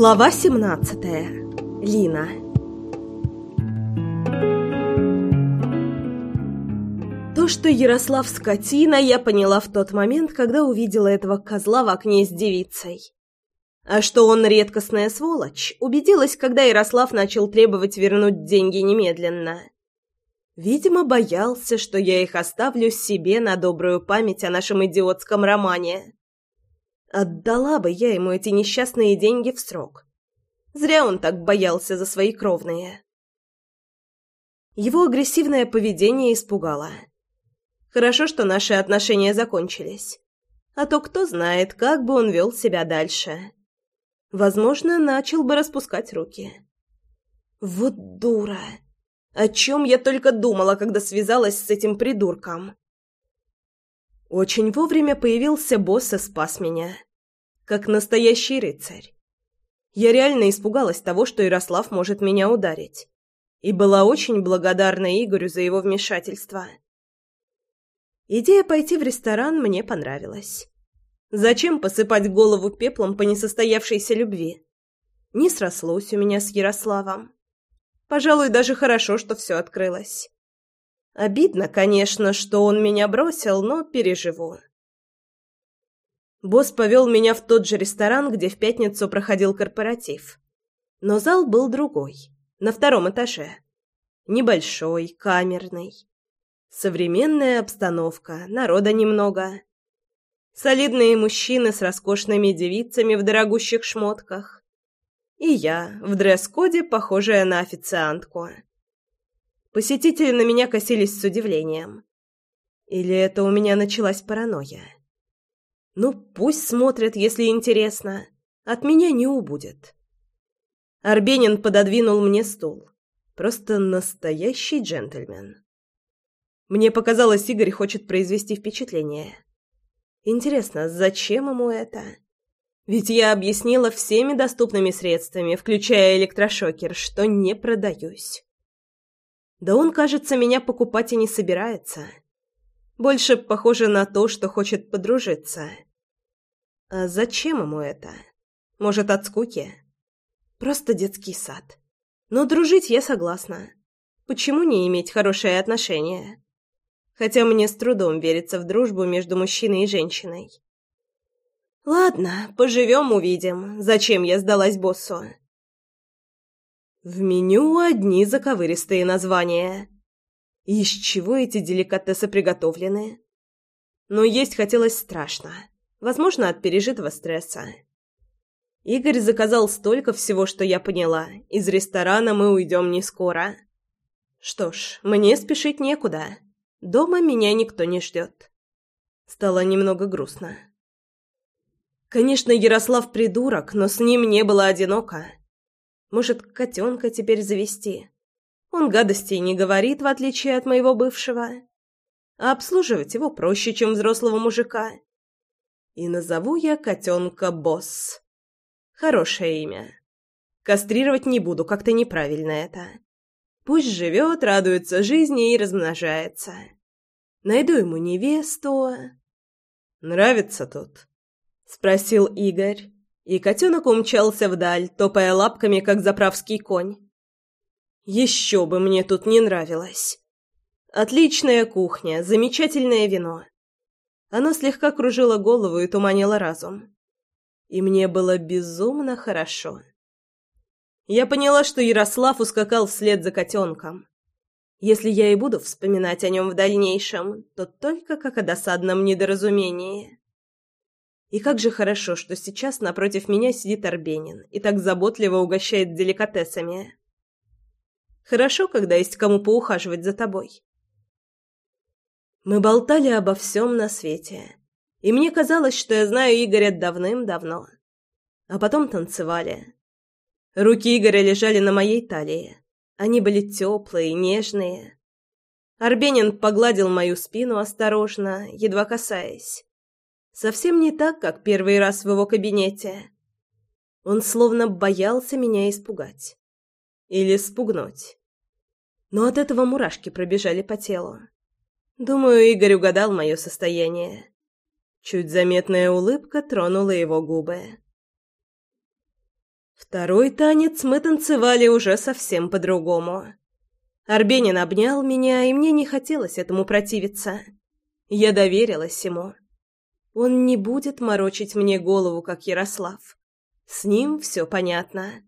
Глава 17. Лина. То, что Ярослав скотина, я поняла в тот момент, когда увидела этого козла в окне с девицей. А что он редкостная сволочь, убедилась, когда Ярослав начал требовать вернуть деньги немедленно. Видимо, боялся, что я их оставлю себе на добрую память о нашем идиотском романе. Отдала бы я ему эти несчастные деньги в срок. Зря он так боялся за свои кровные. Его агрессивное поведение испугало. Хорошо, что наши отношения закончились. А то кто знает, как бы он вел себя дальше. Возможно, начал бы распускать руки. Вот дура! О чем я только думала, когда связалась с этим придурком. Очень вовремя появился босс и спас меня. Как настоящий рыцарь. Я реально испугалась того, что Ярослав может меня ударить. И была очень благодарна Игорю за его вмешательство. Идея пойти в ресторан мне понравилась. Зачем посыпать голову пеплом по несостоявшейся любви? Не срослось у меня с Ярославом. Пожалуй, даже хорошо, что все открылось. Обидно, конечно, что он меня бросил, но переживу. Босс повел меня в тот же ресторан, где в пятницу проходил корпоратив. Но зал был другой, на втором этаже. Небольшой, камерный. Современная обстановка, народа немного. Солидные мужчины с роскошными девицами в дорогущих шмотках. И я, в дресс-коде, похожая на официантку. Посетители на меня косились с удивлением. Или это у меня началась паранойя? Ну, пусть смотрят, если интересно. От меня не убудет. Арбенин пододвинул мне стул. Просто настоящий джентльмен. Мне показалось, Игорь хочет произвести впечатление. Интересно, зачем ему это? Ведь я объяснила всеми доступными средствами, включая электрошокер, что не продаюсь. Да он, кажется, меня покупать и не собирается. Больше похоже на то, что хочет подружиться. А зачем ему это? Может, от скуки? Просто детский сад. Но дружить я согласна. Почему не иметь хорошие отношения? Хотя мне с трудом верится в дружбу между мужчиной и женщиной. Ладно, поживем увидим, зачем я сдалась боссу. В меню одни заковыристые названия. Из чего эти деликатесы приготовлены? Но есть хотелось страшно. Возможно, от пережитого стресса. Игорь заказал столько всего, что я поняла. Из ресторана мы уйдем не скоро. Что ж, мне спешить некуда. Дома меня никто не ждет. Стало немного грустно. Конечно, Ярослав придурок, но с ним не было одиноко. Может, котенка теперь завести? Он гадостей не говорит, в отличие от моего бывшего. А обслуживать его проще, чем взрослого мужика. И назову я котенка Босс. Хорошее имя. Кастрировать не буду, как-то неправильно это. Пусть живет, радуется жизни и размножается. Найду ему невесту. Нравится тут? Спросил Игорь и котенок умчался вдаль, топая лапками, как заправский конь. Еще бы мне тут не нравилось. Отличная кухня, замечательное вино. Оно слегка кружило голову и туманило разум. И мне было безумно хорошо. Я поняла, что Ярослав ускакал вслед за котенком. Если я и буду вспоминать о нем в дальнейшем, то только как о досадном недоразумении. И как же хорошо, что сейчас напротив меня сидит Арбенин и так заботливо угощает деликатесами. Хорошо, когда есть кому поухаживать за тобой. Мы болтали обо всем на свете, и мне казалось, что я знаю Игоря давным-давно. А потом танцевали. Руки Игоря лежали на моей талии. Они были теплые, нежные. Арбенин погладил мою спину осторожно, едва касаясь. Совсем не так, как первый раз в его кабинете. Он словно боялся меня испугать. Или спугнуть. Но от этого мурашки пробежали по телу. Думаю, Игорь угадал мое состояние. Чуть заметная улыбка тронула его губы. Второй танец мы танцевали уже совсем по-другому. Арбенин обнял меня, и мне не хотелось этому противиться. Я доверилась ему. Он не будет морочить мне голову, как Ярослав. С ним все понятно.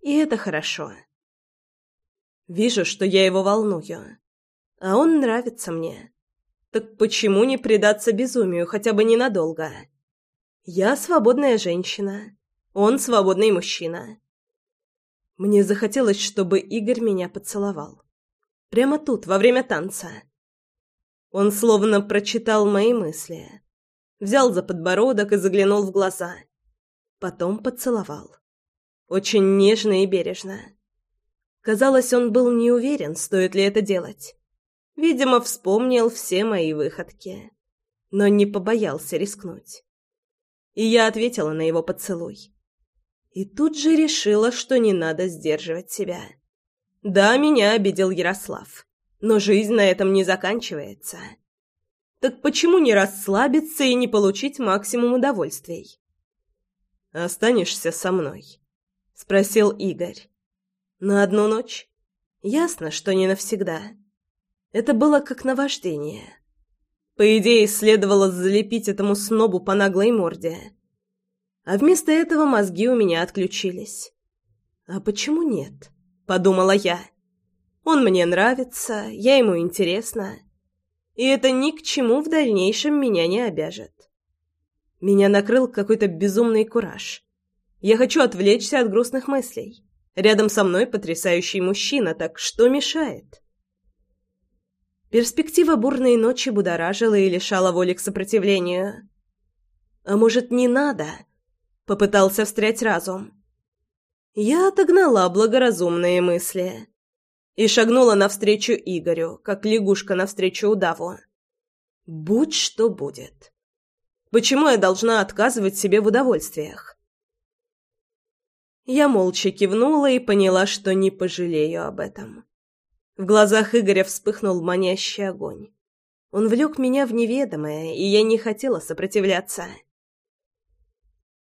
И это хорошо. Вижу, что я его волную. А он нравится мне. Так почему не предаться безумию хотя бы ненадолго? Я свободная женщина. Он свободный мужчина. Мне захотелось, чтобы Игорь меня поцеловал. Прямо тут, во время танца. Он словно прочитал мои мысли. Взял за подбородок и заглянул в глаза. Потом поцеловал. Очень нежно и бережно. Казалось, он был не уверен, стоит ли это делать. Видимо, вспомнил все мои выходки, но не побоялся рискнуть. И я ответила на его поцелуй. И тут же решила, что не надо сдерживать себя. Да, меня обидел Ярослав, но жизнь на этом не заканчивается. Так почему не расслабиться и не получить максимум удовольствий? «Останешься со мной?» — спросил Игорь. «На одну ночь? Ясно, что не навсегда. Это было как наваждение. По идее, следовало залепить этому снобу по наглой морде. А вместо этого мозги у меня отключились. «А почему нет?» — подумала я. «Он мне нравится, я ему интересна, и это ни к чему в дальнейшем меня не обяжет». Меня накрыл какой-то безумный кураж. Я хочу отвлечься от грустных мыслей. Рядом со мной потрясающий мужчина, так что мешает? Перспектива бурной ночи будоражила и лишала воли к сопротивлению. «А может, не надо?» Попытался встрять разум. Я отогнала благоразумные мысли и шагнула навстречу Игорю, как лягушка навстречу удаву. Будь что будет. Почему я должна отказывать себе в удовольствиях? Я молча кивнула и поняла, что не пожалею об этом. В глазах Игоря вспыхнул манящий огонь. Он влек меня в неведомое, и я не хотела сопротивляться.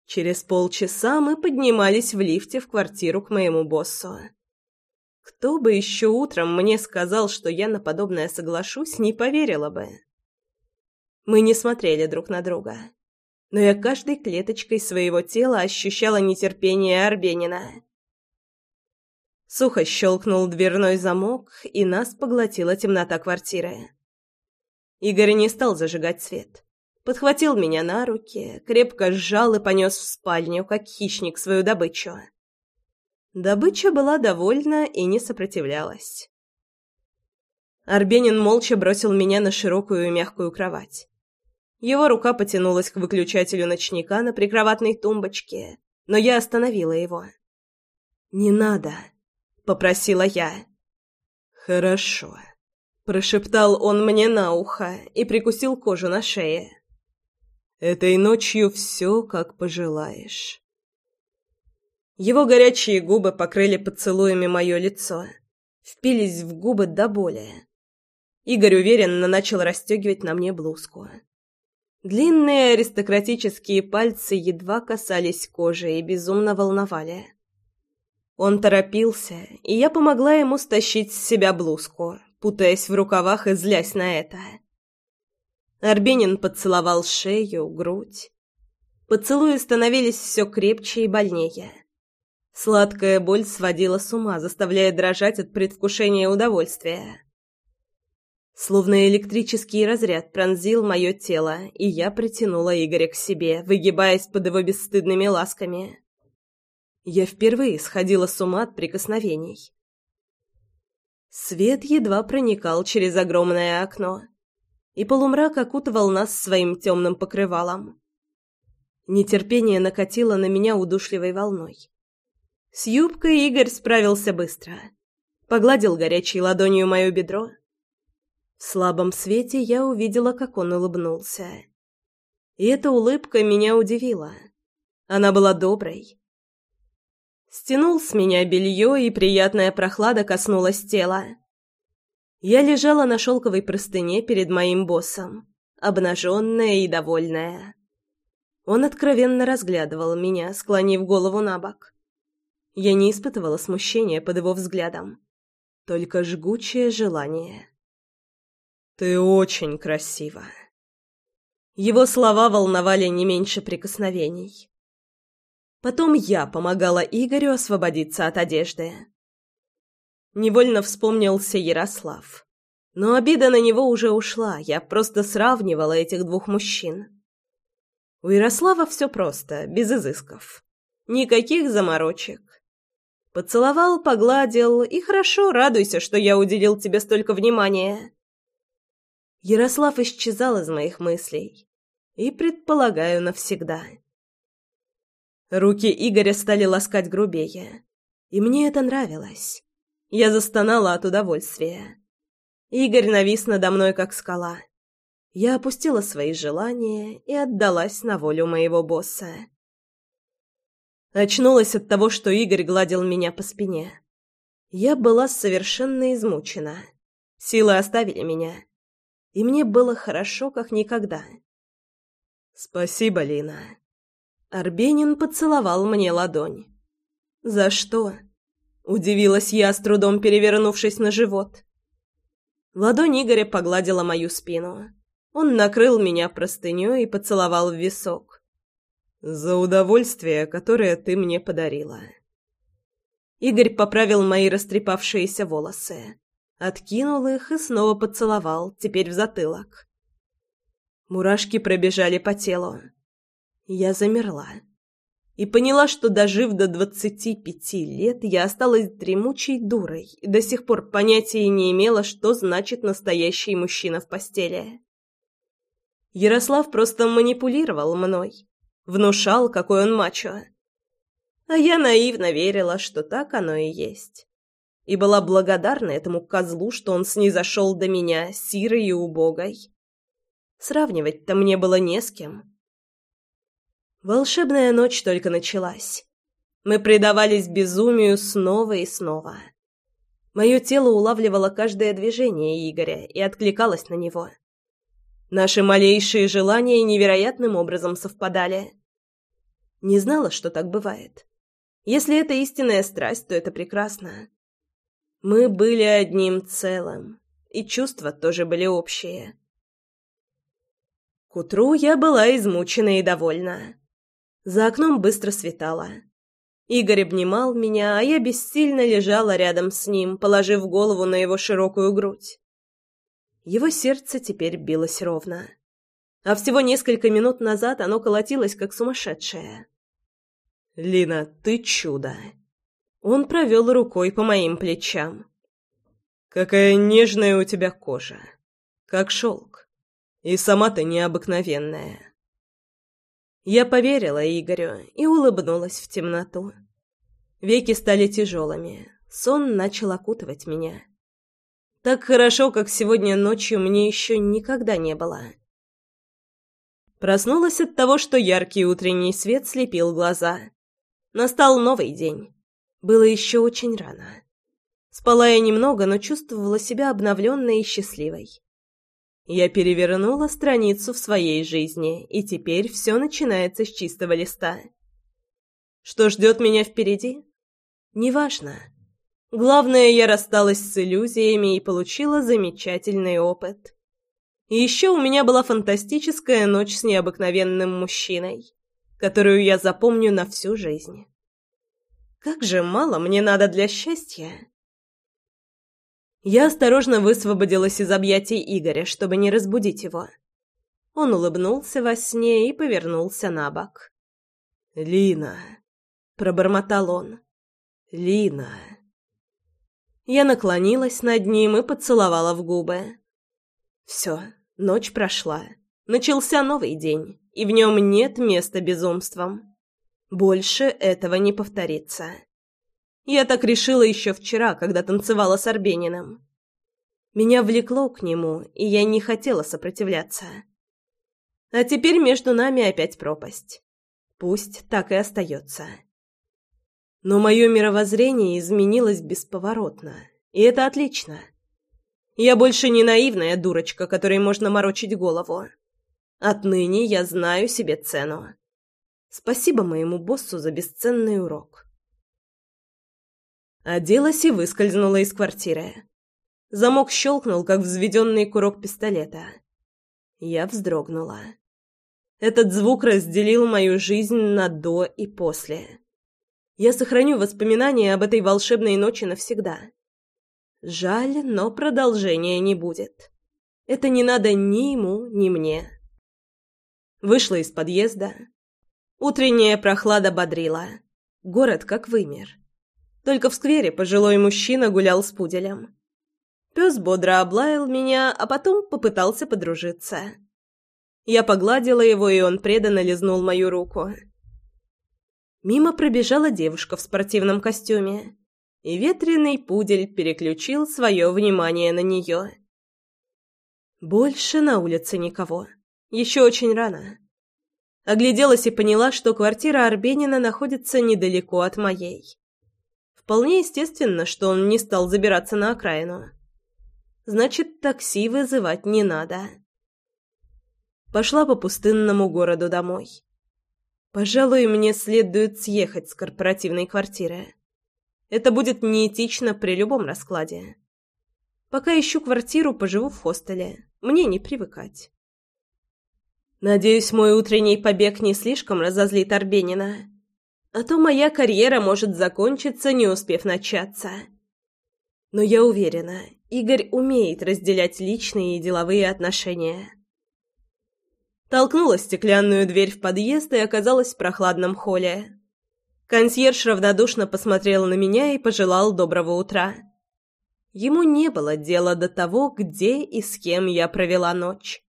Через полчаса мы поднимались в лифте в квартиру к моему боссу. Кто бы еще утром мне сказал, что я на подобное соглашусь, не поверила бы. Мы не смотрели друг на друга, но я каждой клеточкой своего тела ощущала нетерпение Арбенина. Сухо щелкнул дверной замок, и нас поглотила темнота квартиры. Игорь не стал зажигать свет подхватил меня на руки, крепко сжал и понес в спальню, как хищник, свою добычу. Добыча была довольна и не сопротивлялась. Арбенин молча бросил меня на широкую и мягкую кровать. Его рука потянулась к выключателю ночника на прикроватной тумбочке, но я остановила его. «Не надо», — попросила я. «Хорошо», — прошептал он мне на ухо и прикусил кожу на шее. Этой ночью все, как пожелаешь. Его горячие губы покрыли поцелуями мое лицо, впились в губы до боли. Игорь уверенно начал расстегивать на мне блузку. Длинные аристократические пальцы едва касались кожи и безумно волновали. Он торопился, и я помогла ему стащить с себя блузку, путаясь в рукавах и злясь на это. Арбенин поцеловал шею, грудь. Поцелуи становились все крепче и больнее. Сладкая боль сводила с ума, заставляя дрожать от предвкушения удовольствия. Словно электрический разряд пронзил мое тело, и я притянула Игоря к себе, выгибаясь под его бесстыдными ласками. Я впервые сходила с ума от прикосновений. Свет едва проникал через огромное окно и полумрак окутывал нас своим темным покрывалом. Нетерпение накатило на меня удушливой волной. С юбкой Игорь справился быстро. Погладил горячей ладонью мое бедро. В слабом свете я увидела, как он улыбнулся. И эта улыбка меня удивила. Она была доброй. Стянул с меня белье, и приятная прохлада коснулась тела. Я лежала на шелковой простыне перед моим боссом, обнаженная и довольная. Он откровенно разглядывал меня, склонив голову на бок. Я не испытывала смущения под его взглядом, только жгучее желание. «Ты очень красива». Его слова волновали не меньше прикосновений. Потом я помогала Игорю освободиться от одежды. Невольно вспомнился Ярослав. Но обида на него уже ушла, я просто сравнивала этих двух мужчин. У Ярослава все просто, без изысков. Никаких заморочек. Поцеловал, погладил, и хорошо, радуйся, что я уделил тебе столько внимания. Ярослав исчезал из моих мыслей. И, предполагаю, навсегда. Руки Игоря стали ласкать грубее. И мне это нравилось. Я застонала от удовольствия. Игорь навис надо мной, как скала. Я опустила свои желания и отдалась на волю моего босса. Очнулась от того, что Игорь гладил меня по спине. Я была совершенно измучена. Силы оставили меня. И мне было хорошо, как никогда. «Спасибо, Лина». Арбенин поцеловал мне ладонь. «За что?» Удивилась я, с трудом перевернувшись на живот. Ладонь Игоря погладила мою спину. Он накрыл меня простыней и поцеловал в висок. «За удовольствие, которое ты мне подарила». Игорь поправил мои растрепавшиеся волосы, откинул их и снова поцеловал, теперь в затылок. Мурашки пробежали по телу. Я замерла и поняла, что, дожив до двадцати пяти лет, я осталась дремучей дурой и до сих пор понятия не имела, что значит настоящий мужчина в постели. Ярослав просто манипулировал мной, внушал, какой он мачо. А я наивно верила, что так оно и есть. И была благодарна этому козлу, что он снизошел до меня, сирой и убогой. Сравнивать-то мне было не с кем. Волшебная ночь только началась. Мы предавались безумию снова и снова. Мое тело улавливало каждое движение Игоря и откликалось на него. Наши малейшие желания невероятным образом совпадали. Не знала, что так бывает. Если это истинная страсть, то это прекрасно. Мы были одним целым, и чувства тоже были общие. К утру я была измучена и довольна. За окном быстро светало. Игорь обнимал меня, а я бессильно лежала рядом с ним, положив голову на его широкую грудь. Его сердце теперь билось ровно. А всего несколько минут назад оно колотилось, как сумасшедшее. «Лина, ты чудо!» Он провел рукой по моим плечам. «Какая нежная у тебя кожа! Как шелк! И сама ты необыкновенная!» Я поверила Игорю и улыбнулась в темноту. Веки стали тяжелыми, сон начал окутывать меня. Так хорошо, как сегодня ночью, мне еще никогда не было. Проснулась от того, что яркий утренний свет слепил глаза. Настал новый день. Было еще очень рано. Спала я немного, но чувствовала себя обновленной и счастливой. Я перевернула страницу в своей жизни, и теперь все начинается с чистого листа. Что ждет меня впереди? Неважно. Главное, я рассталась с иллюзиями и получила замечательный опыт. И еще у меня была фантастическая ночь с необыкновенным мужчиной, которую я запомню на всю жизнь. Как же мало мне надо для счастья. Я осторожно высвободилась из объятий Игоря, чтобы не разбудить его. Он улыбнулся во сне и повернулся на бок. «Лина!» — пробормотал он. «Лина!» Я наклонилась над ним и поцеловала в губы. Все, ночь прошла. Начался новый день, и в нем нет места безумствам. Больше этого не повторится. Я так решила еще вчера, когда танцевала с Арбениным. Меня влекло к нему, и я не хотела сопротивляться. А теперь между нами опять пропасть. Пусть так и остается. Но мое мировоззрение изменилось бесповоротно, и это отлично. Я больше не наивная дурочка, которой можно морочить голову. Отныне я знаю себе цену. Спасибо моему боссу за бесценный урок. Оделась и выскользнула из квартиры. Замок щелкнул, как взведенный курок пистолета. Я вздрогнула. Этот звук разделил мою жизнь на «до» и «после». Я сохраню воспоминания об этой волшебной ночи навсегда. Жаль, но продолжения не будет. Это не надо ни ему, ни мне. Вышла из подъезда. Утренняя прохлада бодрила. Город как вымер. Только в сквере пожилой мужчина гулял с пуделем. Пес бодро облаял меня, а потом попытался подружиться. Я погладила его, и он преданно лизнул мою руку. Мимо пробежала девушка в спортивном костюме, и ветреный пудель переключил свое внимание на нее. Больше на улице никого. Еще очень рано. Огляделась и поняла, что квартира Арбенина находится недалеко от моей. Вполне естественно, что он не стал забираться на окраину значит, такси вызывать не надо. Пошла по пустынному городу домой. Пожалуй, мне следует съехать с корпоративной квартиры. Это будет неэтично при любом раскладе. Пока ищу квартиру, поживу в хостеле. Мне не привыкать. Надеюсь, мой утренний побег не слишком разозлит Арбенина. А то моя карьера может закончиться, не успев начаться. Но я уверена, Игорь умеет разделять личные и деловые отношения. Толкнула стеклянную дверь в подъезд и оказалась в прохладном холле. Консьерж равнодушно посмотрел на меня и пожелал доброго утра. Ему не было дела до того, где и с кем я провела ночь.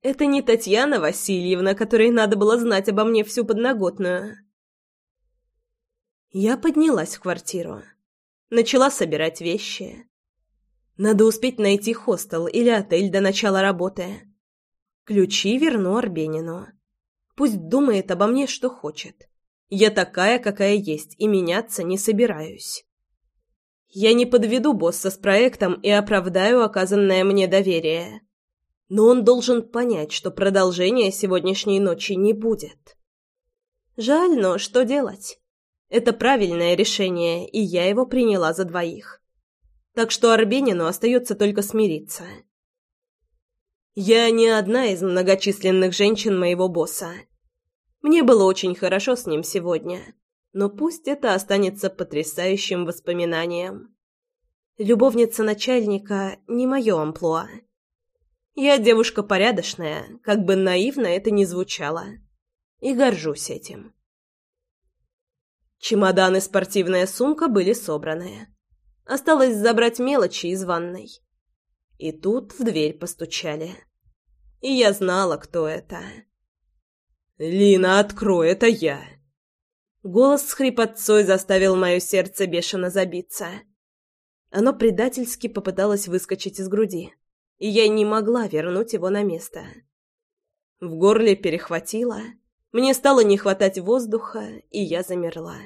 Это не Татьяна Васильевна, которой надо было знать обо мне всю подноготную. Я поднялась в квартиру. Начала собирать вещи. Надо успеть найти хостел или отель до начала работы. Ключи верну Арбенину. Пусть думает обо мне, что хочет. Я такая, какая есть, и меняться не собираюсь. Я не подведу босса с проектом и оправдаю оказанное мне доверие. Но он должен понять, что продолжения сегодняшней ночи не будет. Жаль, но что делать? Это правильное решение, и я его приняла за двоих так что Арбенину остается только смириться. Я не одна из многочисленных женщин моего босса. Мне было очень хорошо с ним сегодня, но пусть это останется потрясающим воспоминанием. Любовница начальника не мое амплуа. Я девушка порядочная, как бы наивно это ни звучало, и горжусь этим. Чемодан и спортивная сумка были собраны. Осталось забрать мелочи из ванной. И тут в дверь постучали. И я знала, кто это. «Лина, открой, это я!» Голос с хрипотцой заставил мое сердце бешено забиться. Оно предательски попыталось выскочить из груди, и я не могла вернуть его на место. В горле перехватило, мне стало не хватать воздуха, и я замерла.